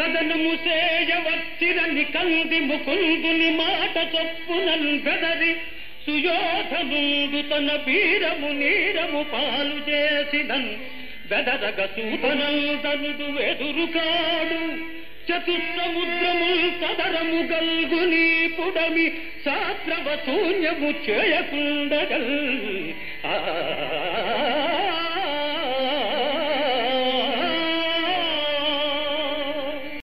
కథనము సేయవచ్చిరని కంది ముకుందుని మాట చొప్పునన్ గదరి సుయోధనుండు తన వీరము నీరము పాలు చేసినన్ బెదరగ సూతనందనుడు ఎదురు కాడు చతుస్సముద్రము సదరము గల్గుని పుడమి శాస్త్రవ శూన్యము చేయకుండగల్. ఆ